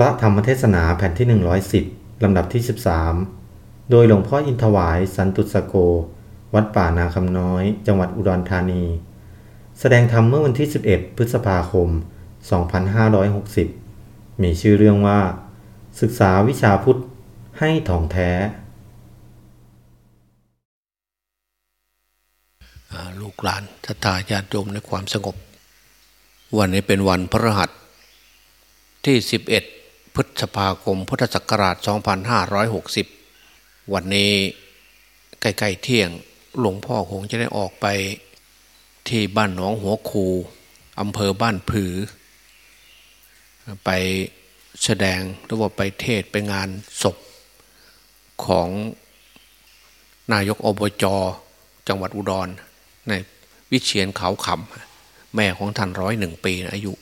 พระธรรมเทศนาแผ่นที่ 110 ลำดับที่ 13 โดยหลวงพ่ออินทวายสันตุสโก วัดป่านาคำน้อย จังหวัดอุดรธานี แสดงธรรมเมื่อวันที่ 11 พฤษภาคม 2560 มีชื่อเรื่องว่า ศึกษาวิชาพุทธให้ถ่องแท้ลูกหลานศรัทธาญาติโยมในความสงบ วันนี้เป็นวันพระรหัสที่11 พฤษภาคมพุทธศักราช 2560 วันนี้ใกล้ๆเที่ยงหลวงพ่อคงจะได้ออกไปที่บ้านหนองหัวคูอำเภอบ้านผือ ไปแสดงหรือว่าไปเทศไปงานศพของนายกอบจจังหวัดอุดร ในวิเชียนเขาขำแม่ของท่านร้อยหนึ่งปีนะอายุ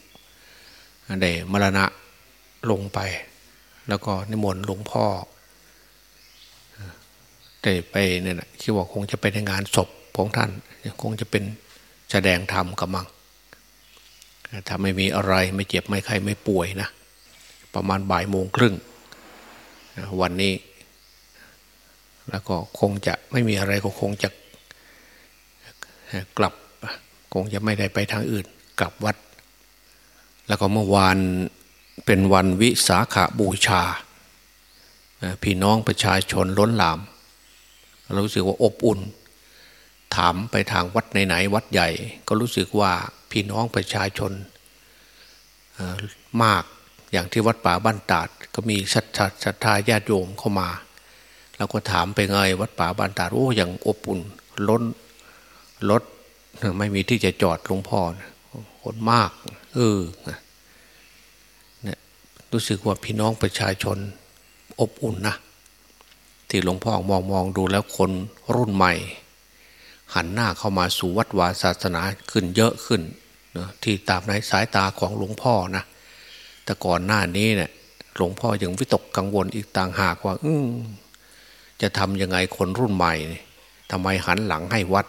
ได้มรณะ ลงไป แล้วก็นิมนต์หลวงพ่อได้ไปเนี่ยนะคิดว่าคงจะไปในงานศพของท่าน คงจะเป็นแสดงธรรมกับมังถ้าไม่มีอะไรไม่เจ็บไม่ไข้ไม่ป่วยนะ ประมาณบ่ายโมงครึ่งวันนี้ แล้วก็คงจะไม่มีอะไรก็คงจะกลับ คงจะไม่ได้ไปทางอื่นกลับวัด แล้วก็เมื่อวาน เป็นวันวิสาขาบูชา พี่น้องประชาชนล้นหลาม รู้สึกว่าอบอุ่น ถามไปทางวัดไหนๆวัดใหญ่ ก็รู้สึกว่าพี่น้องประชาชนมากอย่างที่วัดป่าบ้านตาด ก็มีศรัทธาญาติโยมเข้ามาเราก็ถามไปไงวัดป่าบ้านตาดโอ้อย่างอบอุ่นล้นรถไม่มีที่จะจอดหลวงพ่อคนมากเออ รู้สึกว่าพี่น้องประชาชนอบอุ่นนะที่หลวงพ่อมองมองดูแล้วคนรุ่นใหม่ หันหน้าเข้ามาสู่วัดวาศาสนาขึ้นเยอะขึ้นนะที่ตามในสายตาของหลวงพ่อนะแต่ก่อนหน้านี้เนี่ยหลวงพ่อยังวิตกกังวลอีกต่างหากว่า อืจะทำยังไงคนรุ่นใหม่ทำไมหันหลังให้วัด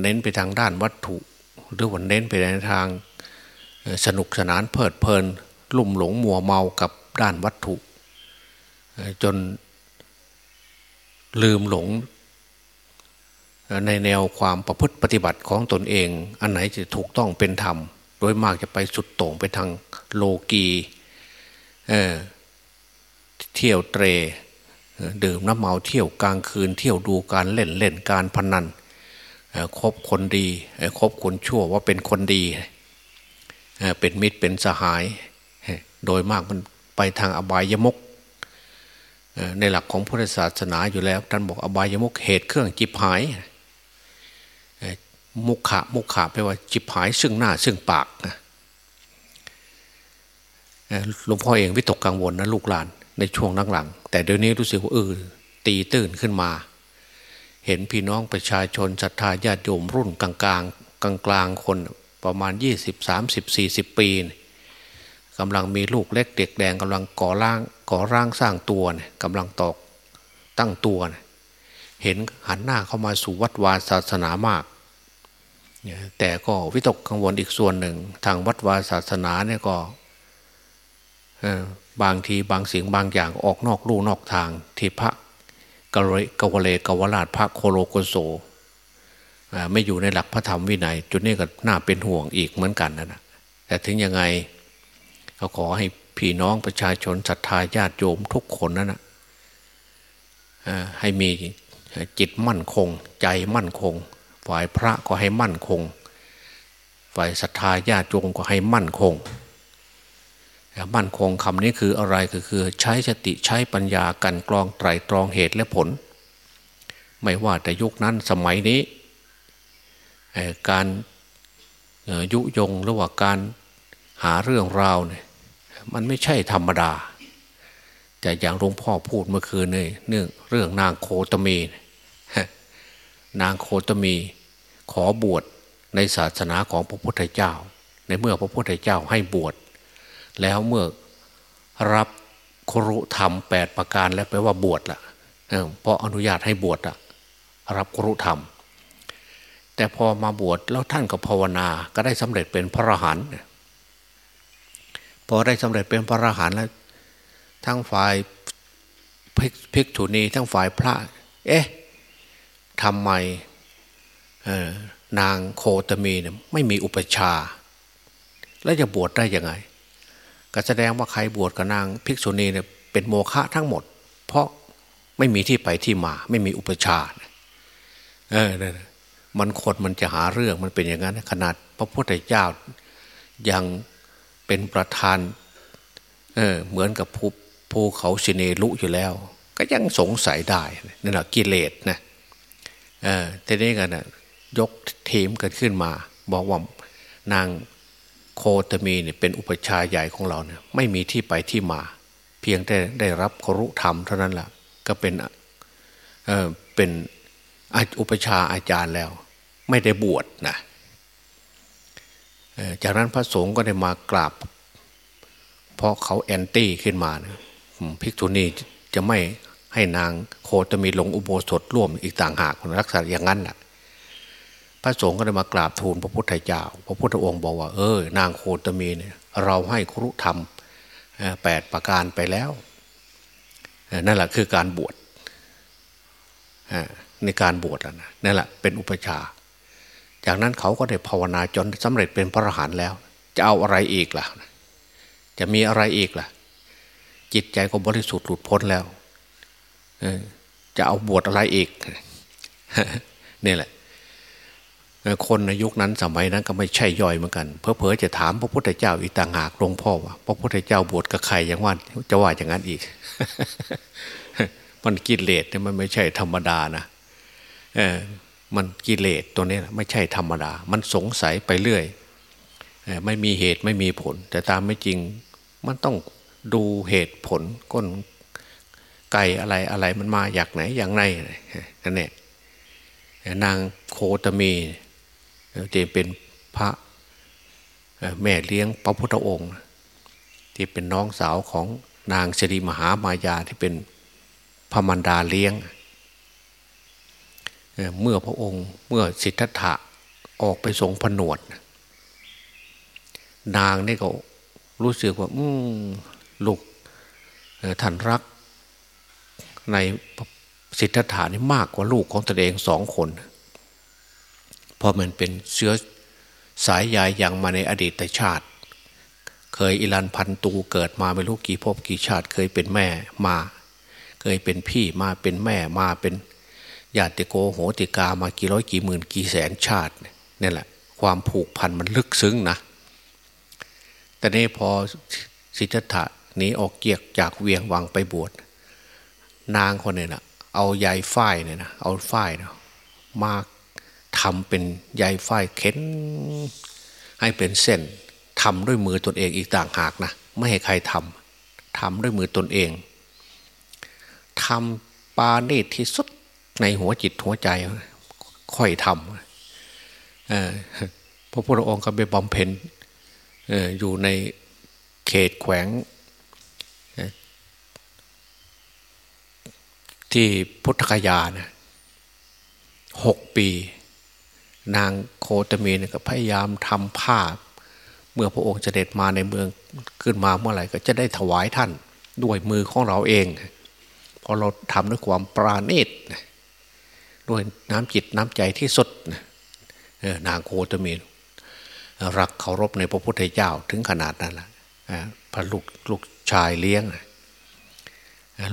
เน้นไปทางด้านวัตถุ หรือว่าเน้นไปในทาง สนุกสนานเพลิดเพลิน ลุ่มหลงมัวเมากับด้านวัตถุ จนลืมหลงในแนวความประพฤติปฏิบัติของตนเอง อันไหนจะถูกต้องเป็นธรรม โดยมากจะไปสุดโต่งไปทางโลกีเเที่ยวเตรดื่มน้ำเมาเที่ยวกลางคืน เที่ยวดูการเล่นเล่นการพนันคบคนดีคบคนชั่วว่าเป็นคนดี เป็นมิตรเป็นสหาย โดยมากมันไปทางอบายยมุกในหลักของพุทธศาสนาอยู่แล้วท่านบอกอบายยมุกเหตุเครื่องจิบหาย มุขะมุขะแปลว่าจิบหาย ซึ่งหน้าซึ่งปากนะหลวงพ่อเองวิตกกังวลนะลูกหลานในช่วงหลังๆแต่เดี๋ยวนี้รู้สึกว่าเออตีตื่นขึ้นมา เห็นพี่น้องประชาชนศรัทธาญาติโยมรุ่นกลางกลางกลางกลางคน ประมาณยี่สิบสามสิบสี่สิบปีกำลังมีลูกเล็กเด็กแดงกำลังก่อร่างก่อร่างสร้างตัวเนี่ยกำลังตอกตั้งตัวเนี่ยเห็นหันหน้าเข้ามาสู่วัดวาศาสนามาก แต่ก็วิตกกังวลอีกส่วนหนึ่ง ทางวัดวาศาสนาเนี่ยก็บางทีบางสิ่งบางอย่างออกนอกลู่นอกทางที่พระกวเลกวเลกวราชพระโคโลโกโซ ไม่อยู่ในหลักพระธรรมวินัย จุดนี้ก็น่าเป็นห่วงอีกเหมือนกันนะนะแต่ถึงยังไงก็ขอให้พี่น้องประชาชนศรัทธาญาติโยมทุกคนนั้นนะให้มีจิตมั่นคง ใจมั่นคง ฝ่ายพระก็ให้มั่นคง ฝ่ายศรัทธาญาติโยมก็ให้มั่นคง มั่นคงคำนี้คืออะไรก็คือใช้สติใช้ปัญญากันกรองไตรตรองเหตุและผล ไม่ว่าแต่ยุคนั้นสมัยนี้ การยุยงหรือว่าการหาเรื่องราวเนี่ยมันไม่ใช่ธรรมดา แต่อย่างหลวงพ่อพูดเมื่อคืนเนี่เรื่องเรื่องนางโคตมี นางโคตมีขอบวชในศาสนาของพระพุทธเจ้า ในเมื่อพระพุทธเจ้าให้บวชแล้วเมื่อรับครุธรรมแปดประการแล้วแปลว่าบวชละเพราะอนุญาตให้บวชอะรับครุธรรม แต่พอมาบวชแล้วท่านก็ภาวนา ก็ได้สำเร็จเป็นพระอรหันต์พอได้สำเร็จเป็นพระอรหันต์แล้ว ทั้งฝ่ายภิกษุณีทั้งฝ่ายพระ เอ๊ะทำไมนางโคตมีเนี่ยไม่มีอุปชา แล้วจะบวชได้ยังไง ก็แสดงว่าใครบวชกับนางภิกษุณีเนี่ยเป็นโมฆะทั้งหมด เพราะไม่มีที่ไปที่มา ไม่มีอุปชาเออ มันคนมันจะหาเรื่องมันเป็นอย่างนั้น ขนาดพระพุทธเจ้ายังเป็นประธานเออเหมือนกับภูภูเขาสิเนลุอยู่แล้ว ก็ยังสงสัยได้นั่นแหละกิเลสนะเออทีนี้กันนะยกทีมกันขึ้นมา บอกว่านางโคตมีเนี่ยเป็นอุปชาใหญ่ของเราเนี่ยไม่มีที่ไปที่มา เพียงแต่ได้รับครุธรรมเท่านั้นแหละก็เป็นเออเป็น อุปชาอาจารย์แล้ว ไม่ได้บวชนะจากนั้นพระสงฆ์ก็ได้มากราบ เพราะเขาแอนตี้ขึ้นมานะภิกษุณีจะไม่ให้นางโคตมีลงอุโบสถร่วมอีกต่างหากรักษาอย่างนั้นแหละพระสงฆ์ก็ได้มากราบทูลพระพุทธเจ้า พระพุทธองค์บอกว่า เออ นางโคตมีเนี่ยเราให้ครุธรรมแปดประการไปแล้ว นั่นแหละคือการบวช ในการบวชนะนั่นแหละเป็นอุปชา จากนั้นเขาก็ได้ภาวนาจนสำเร็จเป็นพระอรหันต์แล้ว จะเอาอะไรอีกล่ะ จะมีอะไรอีกล่ะ จิตใจก็บริสุทธิ์หลุดพ้นแล้วจะเอาบวชอะไรอีกนี่แหละ คนในยุคนั้นสมัยนั้นก็ไม่ใช่ย่อยเหมือนกัน เพอเพอจะถามพระพุทธเจ้าอีต่างหากหลวงพ่อว่าพระพุทธเจ้าบวชกับใครอย่างว่าจะว่าอย่างนั้นอีกมันกิเลสเนี่ยมันไม่ใช่ธรรมดานะ เออมันกิเลสตัวนี้ไม่ใช่ธรรมดา มันสงสัยไปเรื่อยไม่มีเหตุไม่มีผล แต่ตามไม่จริงมันต้องดูเหตุผลก้นไก่อะไรอะไรมันมาอยากไหนอย่างไรนั่นเนี่ยนางโคตมีจะเป็นพระแม่เลี้ยงพระพุทธองค์ ที่เป็นน้องสาวของนางสิริมหามายาที่เป็นพระมันดาเลี้ยง เมื่อพระองค์เมื่อสิทธัตถะออกไปทรงผนวด นางนี่ก็รู้สึกว่า อืลูกท่านรักในสิทธัตถานี่มากกว่าลูกของตนเองสองคน เพราะมันเป็นเชื้อสายยายยังมาในอดีตชาติ เคยอิรันพันตูเกิดมาไม่รู้กี่ภพกี่ชาติ เคยเป็นแม่มา เคยเป็นพี่มาเป็นแม่มาเป็น ญาติโกโหติกามากี่ร้อยกี่หมื่นกี่แสนชาตินี่แหละ ความผูกพันมันลึกซึ้งนะ แต่นี้พอสิทธัตถะหนีออกเกียกจากเวียงวังไปบวชนางคนนี้นะเอาใยฝ้ายเนี่ยนะเอาฝ้ายนะมาทำเป็นใยฝ้ายเข็นให้เป็นเส้นทำด้วยมือตนเองอีกต่างหากนะไม่ให้ใครทำทำด้วยมือตนเองทำปาเนตที่สุด ในหัวจิตหัวใจ ค่อยทำพระพุทธองค์ก็ไปบำเพ็ญอยู่ในเขตแขวง ที่พุทธคยานะหกปี นางโคตมีเนี่ยก็พยายามทำผ้าเมื่อพระองค์เสด็จมาในเมืองขึ้นมาเมื่อไหร่ก็จะได้ถวายท่านด้วยมือของเราเองพราะเราทำด้วยความปราณีต ด้วยน้ำจิตน้ำใจที่สุดนางโคตมีรักเคารพในพระพุทธเจ้าถึงขนาดนั้นละพระลูกลูกชายเลี้ยง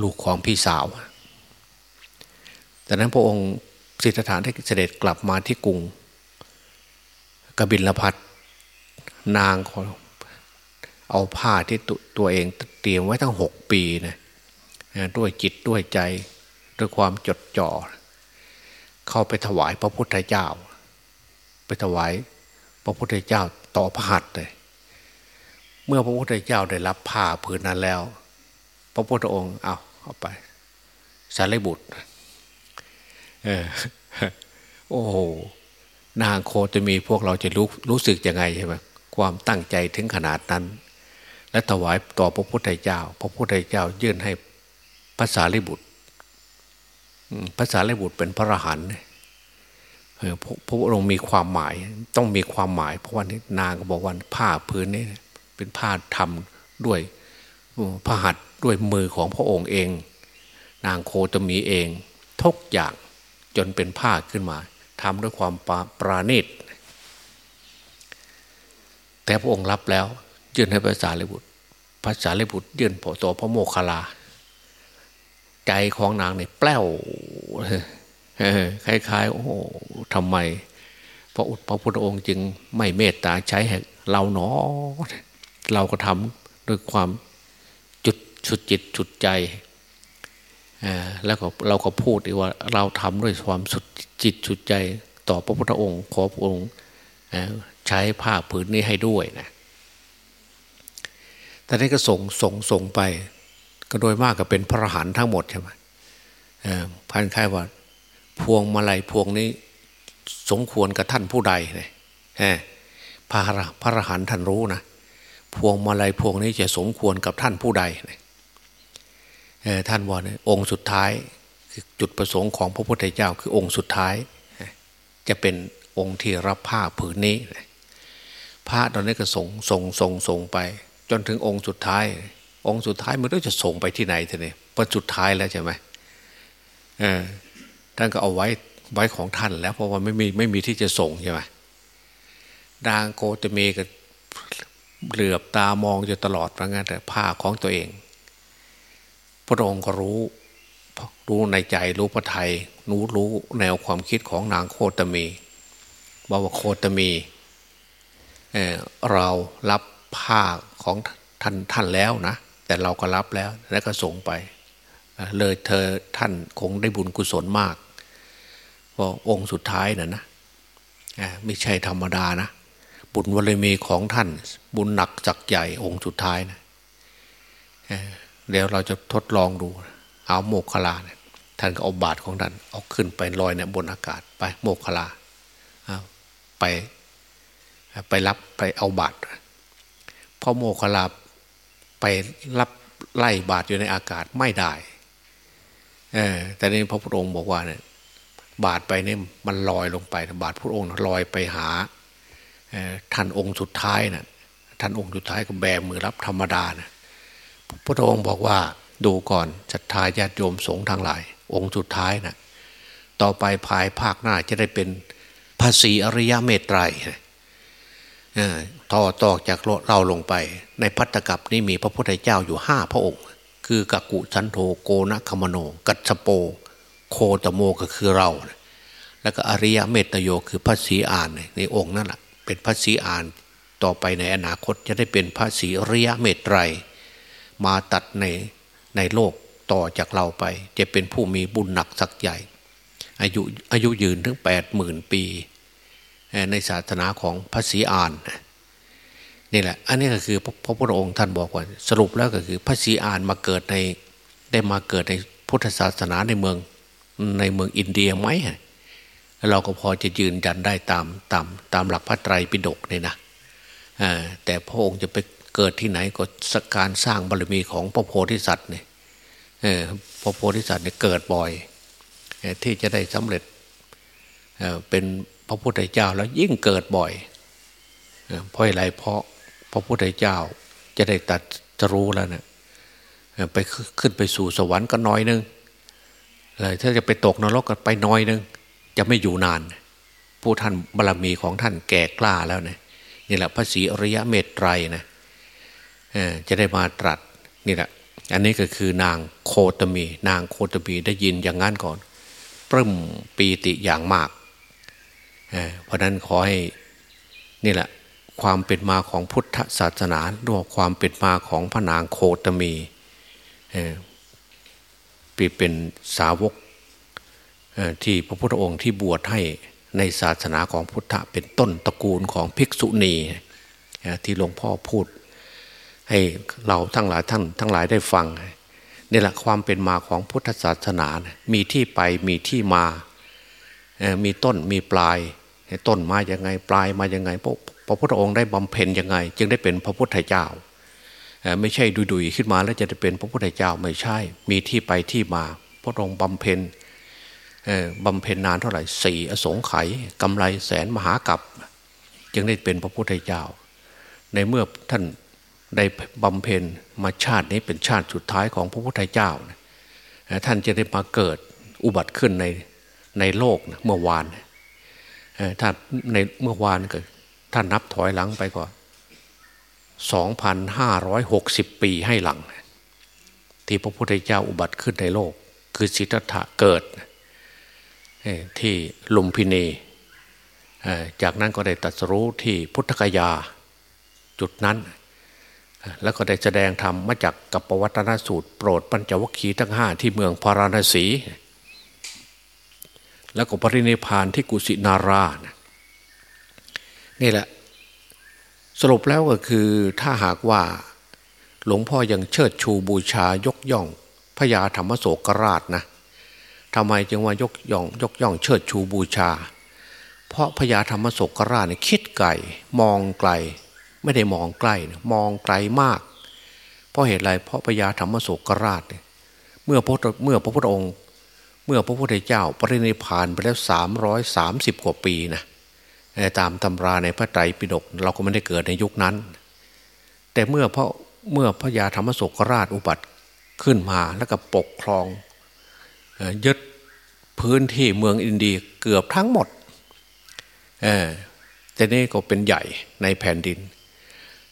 ลูกของพี่สาวแต่นั้นพระองค์สิทธัตถะได้เสด็จกลับมาที่กรุงกบิลพัทนางขอเอาผ้าที่ตตัวเองเตรียมไว้ทั้งหกปีนะด้วยจิตด้วยใจ ด้วยความจดจ่อ เข้าไปถวายพระพุทธเจ้า ไปถวายพระพุทธเจ้าต่อพระหัตถ์เลยเมื่อพระพุทธเจ้าได้รับผ้าผืนนั้นแล้ว พระพุทธองค์เอาเอาไปสารีบุตรเออโอ้โหนางโคจะมีพวกเราจะรู้รู้สึกยังไงใช่ไหมความตั้งใจถึงขนาดนั้น และถวายต่อพระพุทธเจ้า พระพุทธเจ้ายื่นให้ภาษาลิบุตร ภาษาลิบุตรเป็นพระอรหันต์พระองค์มีความหมายต้องมีความหมาย เพราะว่านี่นางก็บอกว่าผ้าพื้นนี้เป็นผ้าทำด้วยพระหัตถ์ด้วยมือของพระองค์เอง นางโคตมีเองทุกอย่างจนเป็นผ้าขึ้นมาทำด้วยความปราปราณีตแต่พระองค์รับแล้ว ยื่นให้พระสารีบุตรพระสารีบุตรยื่นตัวพระโมคคัลลา ใจของนางเนี่ยแป้วคล้ายๆ โอ้ทำไมพระอุตพระพุทธองค์จึงไม่เมตตาใช้ให้เราหนอ เราก็ทำด้วยความจุดสุดจิตสุดใจแล้วก็เราก็พูดว่าเราทำด้วยความสุดจิตสุดใจ ต่อพระพุทธองค์ขอพระองค์ใช้ผ้าผืนนี้ให้ด้วยนะแต่นี้ก็ส่งส่งส่งไป ก็โดยมากก็เป็นพระหันทั้งหมดใช่ไหมพันค่ายว่า พวงมาลัยพวงนี้ สมควรกับท่านผู้ใดเลยพระพระหันท่านรู้นะพวงมาลัยพวงนี้จะสมควรกับท่านผู้ใดท่านว่าเนี่ยองค์สุดท้ายคือจุดประสงค์ของพระพุทธเจ้าคือองค์สุดท้าย จะเป็นองค์ที่รับผ้าผืนนี้พระตอนนี้ก็ส่งส่งส่งส่งไป จนถึงองค์สุดท้าย องค์สุดท้ายมันต้องจะส่งไปที่ไหนทีนี้พอสุดท้ายแล้วใช่ไหมเออท่านก็เอาไว้ไว้ของท่านแล้ว เพราะว่าไม่มีไม่มีที่จะส่งใช่ไหมดางโกตเมก็เหลือบตามองอยู่ตลอดเพราะงั้นแต่ผ้าของตัวเอง พระองค์ก็รู้รู้ในใจรู้พระไทยรู้รู้แนวความคิดของนางโคตมีบอกว่าโคตมีเเรารับผ้าของท่านท่านแล้วนะ แต่เราก็รับแล้วแล้วก็ส่งไป เลยเธอท่านคงได้บุญกุศลมากเพราะองค์สุดท้ายน่ะนะไม่ใช่ธรรมดานะ บุญวรมีของท่าน บุญหนักจักใหญ่องค์สุดท้ายนะเดี๋ยวเราจะทดลองดู เอาโมกขลาเนี่ยท่านก็เอาบาทของท่านเอาขึ้นไปลอยเนี่ยบนอากาศไปโมกขลาไปไปรับไปเอาบาตรพอโมคลา ไปรับไล่บาตรอยู่ในอากาศไม่ได้แต่นี้พระพุทธองค์บอกว่าเนี่ยบาตรไปเนี่ยมันลอยลงไปบาตรพระองค์ลอยไปหาท่านองค์สุดท้ายนะ่ะท่านองค์สุดท้ายก็แบมือรับธรรมดานะพระองค์บอกว่าดูก่อนศรัทธาญาติโยมสงฆ์ทางหลาย องค์สุดท้ายนะต่อไปภายภาคหน้าจะได้เป็นภาษีอริยเมตไตร ต่อต่อจากเราลงไป ในพัตตกับนี้มีพระพุทธเจ้าอยู่ห้าพระองค์ คือกักุชันโธโกนะคมโน กัจโป โคตโมก็คือเรา แล้วก็อริยเมตโยคือพระศรีอานในองค์นั่นแหละเป็นพระศรีอานต่อไปในอนาคตจะได้เป็นพระศรีอริยเมตไตร มาตัดในในโลกต่อจากเราไป จะเป็นผู้มีบุญหนักสักใหญ่ อายุอายุยืนถึงแปดหมื่นปี ในศาสนาของพระศรีอานน นี่แหละ อันนี้ก็คือพระพุทธองค์ท่านบอกว่า สรุปแล้วก็คือพระศรีอานมาเกิดในได้มาเกิดในพุทธศาสนาในเมืองในเมืองอินเดียไหมเราก็พอจะยืนยันได้ตามตามตามหลักพระไตรปิฎกเนี่ยนะแต่พระองค์จะไปเกิดที่ไหนก็สการสร้างบารมีของพระโพธิสัตว์เนี่ยพระโพธิสัตว์เนี่ยเกิดบ่อยที่จะได้สำเร็จเป็นพระพุทธเจ้าแล้วยิ่งเกิดบ่อยเพราะอะไรเพราะ พระพุทธเจ้าจะได้ตัดจะรู้แล้วเนะี่ยไปขึ้นไปสู่สวรรค์ก็น้อยนึงเลยถ้าจะไปตกนรกก็ไปน้อยนึง จะไม่อยู่นาน ผู้ท่านบารรมีของท่านแก่กล้าแล้วเนี่ยนี่แหละพระศรีอริยะเมตไตรนะจะได้มาตรัสนี่แหละ อันนี้ก็คือนางโคตมี นางโคตมีได้ยินอย่างนั้นก่อนปลื้มปีติอย่างมากเพราะนั้นขอให้นี่แหละ ความเป็นมาของพุทธศาสนาด้วยความเป็นมาของพระนางโคตมีปีเป็นสาวกที่พระพุทธองค์ที่บวชให้ในศาสนาของพุทธเป็นต้นตระกูลของภิกษุณีที่หลวงพ่อพูด ให้เราทั้งหลายท่านทั้งหลายได้ฟังนี่แหละความเป็นมาของพุทธศาสนา มีที่ไปมีที่มา มีต้นมีปลาย ต้นมาอย่างไงปลายมาอย่างไงพ พระพุทธองค์ได้บำเพ็ญยังไง จึงได้เป็นพระพุทธเจ้า ไม่ใช่ดุยๆขึ้นมาแล้วจะได้เป็นพระพุทธเจ้าไม่ใช่ มีที่ไปที่มา พระองค์บำเพ็ญบำเพ็ญนานเท่าไหร่สี่อสงไขยกำไรแสนมหากับจึงได้เป็นพระพุทธเจ้า ในเมื่อท่านได้บำเพ็ญมาชาตินี้เป็นชาติสุดท้ายของพระพุทธเจ้า ท่านจะได้มาเกิดอุบัติขึ้นในในโลกนะเมื่อวานถ้าในเมื่อวานก็ ท่านนับถอยหลังไปก่อน2,560 ปีให้หลัง ที่พระพุทธเจ้าอุบัติขึ้นในโลก คือสิทธัตถะเกิด ที่ลุมพินี จากนั้นก็ได้ตัดสู้ที่พุทธกยาจุดนั้น แล้วก็ได้แสดงธรรมมาจากกับปวัตนสูตร โปรดปัญจวัคคีย์ทั้งห้าที่เมืองพาราณสี แล้วก็ปรินิพานที่กุสินารานะ นี่แหละ สรุปแล้วก็คือถ้าหากว่า หลวงพ่อยังเชิดชูบูชายกย่องพญาธรรมโศกราชนะทำไมจึงว่ายกย่อง ยกย่องเชิดชูบูชา เพราะพญาธรรมโศกราชเนี่ยคิดไกลมองไกล ไม่ได้มองใกล้มองไกลมาก เพราะเหตุไรเพราะพญาธรรมโศกราชเนี่ยเมื่อพระเมื่อพระพุทธองค์ เมื่อพระพุทธเจ้าปรินิพานไปแล้วสามร้อยสามสิบกว่าปีนะ ตามตำราในพระไตรปิฎกเราก็ไม่ได้เกิดในยุคนั้น แต่เมื่อพระเมื่อพระยาธรรมโศกราชอุบัติขึ้นมาแล้วก็ปกครองยึดพื้นที่เมืองอินเดียเกือบทั้งหมดแต่นี่ก็เป็นใหญ่ในแผ่นดิน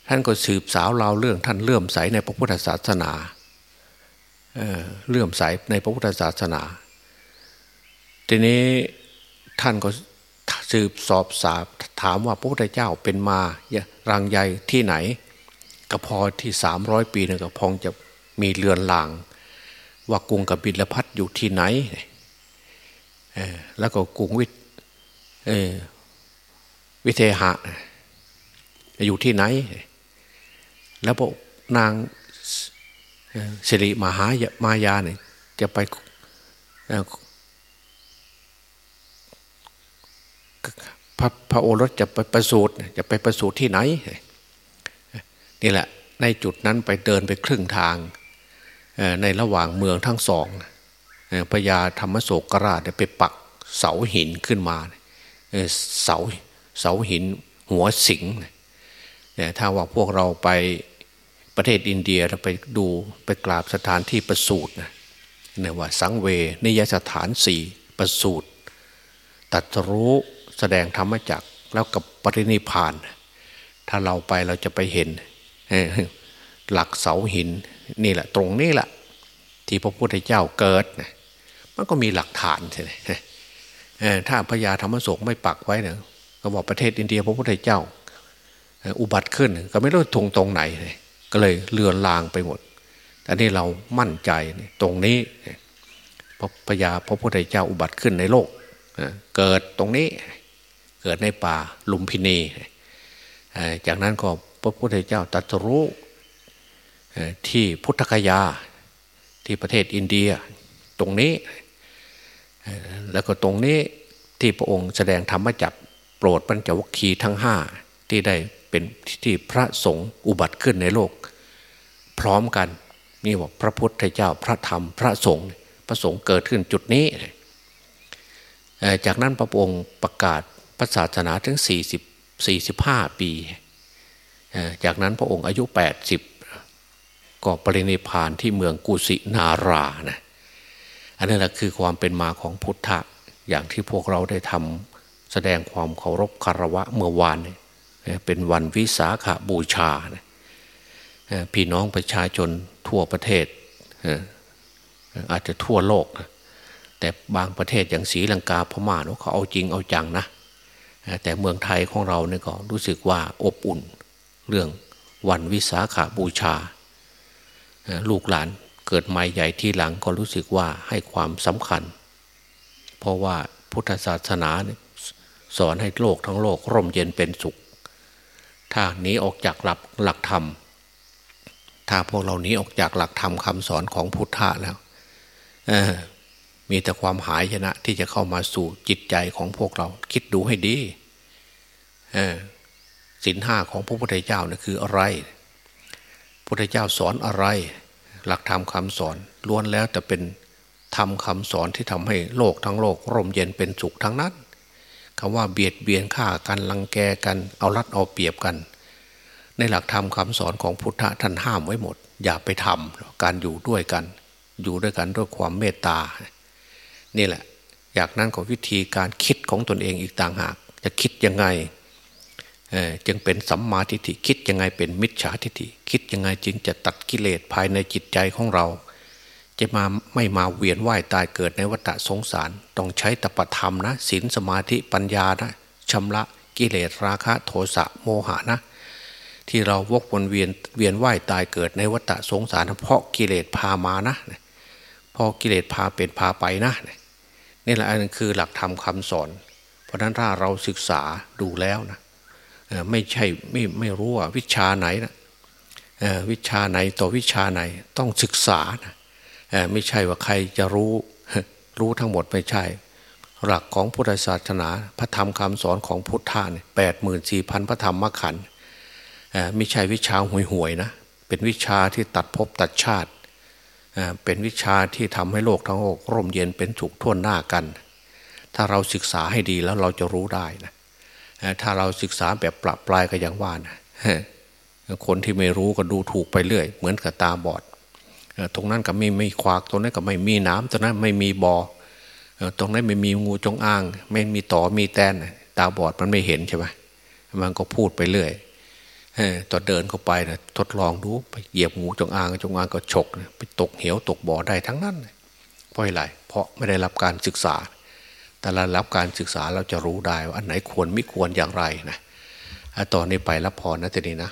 ท่านก็สืบสาวเราเรื่องท่านเลื่อมใสในพระพุทธศาสนาเลื่อมใสในพระพุทธศาสนา ทีนี้ท่านก็ สืบสอบสาบถามว่าพระพุทธเจ้าเป็นมารังใหญ่ที่ไหนก็พอที่สามร้อยปีนึงก็พองจะมีเรือนหลาง ว่ากรุงกบิลพัทอยู่ที่ไหนแล้วก็กรุงวิทวิเทหะ อยู่ที่ไหน แล้วพวกนางสิริมหามายาเนี่ยจะไป พระพระโอรสจะไปประสูติจะไปประสูติที่ไหน นี่แหละ ในจุดนั้นไปเดินไปครึ่งทางในระหว่างเมืองทั้งสองพญาธรรมโศกราชไปปักเสาหินขึ้นมาเสาเสาหินหัวสิงเนี่ยถ้าว่าพวกเราไปประเทศอินเดียเราไปดูไปกราบสถานที่ประสูตรนะเนี่ยว่าสังเวนิยสถานสี่ประสูตรตัดรู้ แสดงธรรมจักแล้วกับปรินิพาน ถ้าเราไปเราจะไปเห็นหลักเสาหินนี่แหละ ตรงนี้แหละ ที่พระพุทธเจ้าเกิดมันก็มีหลักฐานใช่ไหมถ้าพญาธรรมโศกไม่ปักไว้เนี่ยก็บอกประเทศอินเดียพระพุทธเจ้า อุบัติขึ้น ก็ไม่รู้ทงตรงไหนเลยก็เลยเลือนลางไปหมดแต่นี่เรามั่นใจตรงนี้พญาพระพุทธเจ้าอุบัติขึ้นในโลก เกิดตรงนี้ เกิดในป่าลุมพินี จากนั้นก็พระพุทธเจ้าตรัสรู้ที่พุทธคยาที่ประเทศอินเดียตรงนี้ แล้วก็ตรงนี้ที่พระองค์แสดงธรรมจักโปรดปัญจวัคคีย์ทั้งห้าที่ได้เป็นที่พระสงฆ์อุบัติขึ้นในโลก พร้อมกันนี่ว่าพระพุทธเจ้าพระธรรมพระสงฆ์พระสงฆ์เกิดขึ้นจุดนี้ จากนั้นพระองค์ประกาศ พระศาสนาถึง 40 45 ปี จากนั้นพระองค์อายุ 80 ก็ปรินิพานที่เมืองกุสินารานะอันนั้นแหละคือความเป็นมาของพุทธะอย่างที่พวกเราได้ทำแสดงความเคารพคารวะเมื่อวานเป็นวันวิสาขาบูชาพี่น้องประชาชนทั่วประเทศ อาจจะทั่วโลก แต่บางประเทศอย่างศรีลังกาพม่าเขาเอาจริงเอาจังนะ แต่เมืองไทยของเราเนี่ยก็รู้สึกว่าอบอุ่นเรื่องวันวิสาขาบูชา ลูกหลานเกิดใหม่ใหญ่ที่หลังก็รู้สึกว่าให้ความสำคัญ เพราะว่าพุทธศาสนาสอนให้โลกทั้งโลกร่มเย็นเป็นสุข ถ้าหนีออกจากหลักหลักธรรม ถ้าพวกเราหนีออกจากหลักธรรมคำสอนของพุทธะแล้ว มีแต่ความหายชนะที่จะเข้ามาสู่จิตใจของพวกเรา คิดดูให้ดีสินห้าของพระพุทธเจ้านี่คืออะไรพุทธเจ้าสอนอะไร หลักธรรมคำสอนล้วนแล้วแต่เป็นธรรมคำสอนที่ทำให้โลกทั้งโลก ร่มเย็นเป็นสุขทั้งนั้นคำว่าเบียดเบียนฆ่ากันลังแกกันเอารัดเอาเปรียบกัน ในหลักธรรมคำสอนของพุทธท่านห้ามไว้หมด อย่าไปทำการอยู่ด้วยกัน อยู่ด้วยกันด้วยความเมตตา นี่แหละอยากนั้นก็วิธีการคิดของตนเองอีกต่างหาก จะคิดยังไงจึงเป็นสัมมาทิฏฐิคิดยังไงเป็นมิจฉาทิฏฐิคิดยังไงจึงจะตัดกิเลสภายในจิตใจของเรา จะมาไม่มาเวียนว่ายตายเกิดในวัฏสงสาร ต้องใช้ตปธรรมนะศีลสมาธิปัญญานะชำระกิเลสราคะโทสะโมหะนะ ที่เราวกวนเวียนเวียนว่ายตายเกิดในวัฏสงสารเพราะกิเลสพามานะ เพราะกิเลสพาเป็นพาไปนะ นี่แหละอันนึงคือหลักธรรมคาสอน เพราะนั้นถ้าเราศึกษาดูแล้วนะไม่ใช่ไม่ไม่รู้ว่าวิชาไหนนะวิชาไหนต่อวิชาไหนต้องศึกษานะไม่ใช่ว่าใครจะรู้รู้ทั้งหมดไม่ใช่ หลักของพุทธศาสนา พระธรรมคำสอนของพุทธะเนี่ยแปดหมื่นสี่พันพระธรรมมขันไม่ใช่วิชาห่วยๆนะ เป็นวิชาที่ตัดภพตัดชาติ เป็นวิชาที่ทำให้โลกทั้งโลกร่มเย็นเป็นสุขทั่วหน้ากัน ถ้าเราศึกษาให้ดีแล้วเราจะรู้ได้นะถ้าเราศึกษาแบบปรับปลายก็อย่างว่านะคนที่ไม่รู้ก็ดูถูกไปเรื่อย เหมือนกับตาบอดตรงนั้นก็ไม่ไม่ควากตรงนั้นก็ไม่มีน้ำตรงนั้นไม่มีบอ่อตรงนั้นไม่มีงูจงอาง ไม่มีต่อมีแตนตาบอดมันไม่เห็นใช่ไหมมันก็พูดไปเรื่อย ตอนเดินเข้าไปนะทดลองดูไปเหยียบงูจงอางจงอางก็ฉกไปตกเหวตกบ่อได้ทั้งนั้นเพราะอะไรเพราะไม่ได้รับการศึกษา แต่เรารับการศึกษาเราจะรู้ได้ว่าอันไหนควรไม่ควรอย่างไรนะตอนนี้ไปรับพรนะเจนี่นะ